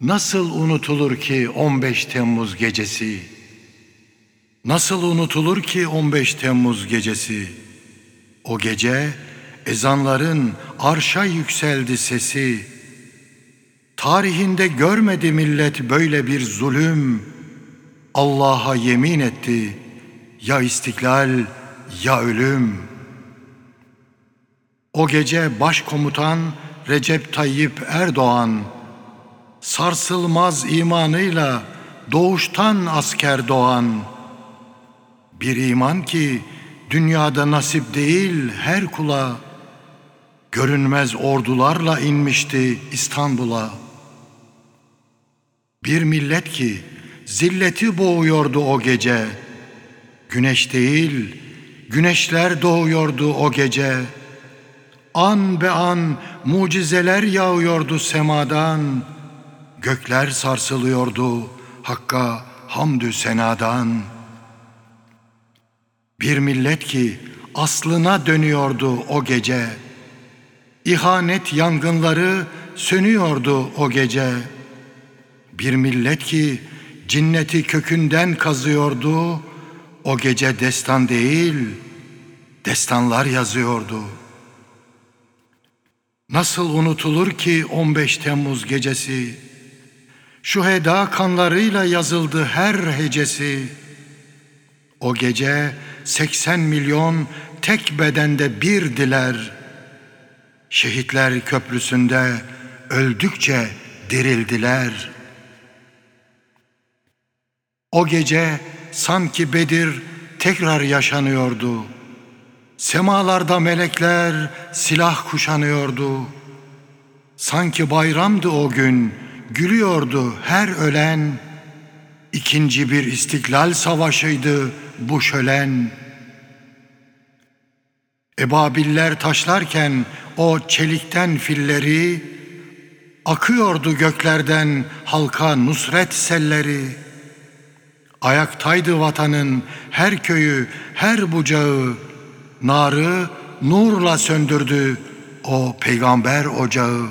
Nasıl unutulur ki 15 Temmuz gecesi? Nasıl unutulur ki 15 Temmuz gecesi? O gece ezanların arşa yükseldi sesi. Tarihinde görmedi millet böyle bir zulüm. Allah'a yemin etti ya istiklal ya ölüm. O gece başkomutan Recep Tayyip Erdoğan sarsılmaz imanıyla doğuştan asker doğan bir iman ki dünyada nasip değil her kula görünmez ordularla inmişti İstanbul'a. Bir millet ki zilleti boğuyordu o gece. Güneş değil, güneşler doğuyordu o gece. An be an mucizeler yağıyordu semadan. Gökler sarsılıyordu Hakk'a hamdü senadan. Bir millet ki aslına dönüyordu o gece. İhanet yangınları sönüyordu o gece. Bir millet ki cinneti kökünden kazıyordu. O gece destan değil, destanlar yazıyordu. Nasıl unutulur ki 15 Temmuz gecesi? Şu heda kanlarıyla yazıldı her hecesi. O gece 80 milyon tek bedende bir diler. Şehitler köprüsünde öldükçe dirildiler. O gece sanki Bedir tekrar yaşanıyordu. Semalarda melekler silah kuşanıyordu. Sanki bayramdı o gün, gülüyordu her ölen. İkinci bir istiklal savaşıydı bu şölen. Ebabiller taşlarken o çelikten filleri, akıyordu göklerden halka nusret selleri. Ayaktaydı vatanın her köyü, her bucağı, narı nurla söndürdü o peygamber ocağı.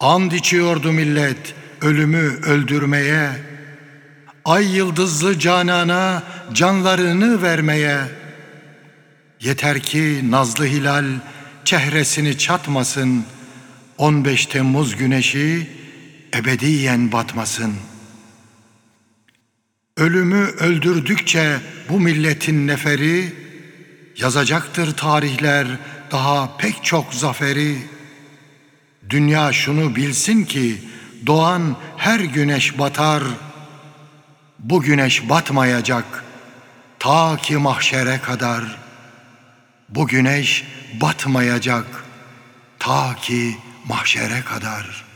And içiyordu millet ölümü öldürmeye, ay yıldızlı canana canlarını vermeye. Yeter ki nazlı hilal çehresini çatmasın, 15 Temmuz güneşi ebediyen batmasın. Ölümü öldürdükçe bu milletin neferi, yazacaktır tarihler daha pek çok zaferi. Dünya şunu bilsin ki doğan her güneş batar. Bu güneş batmayacak ta ki mahşere kadar. Bu güneş batmayacak ta ki mahşere kadar.''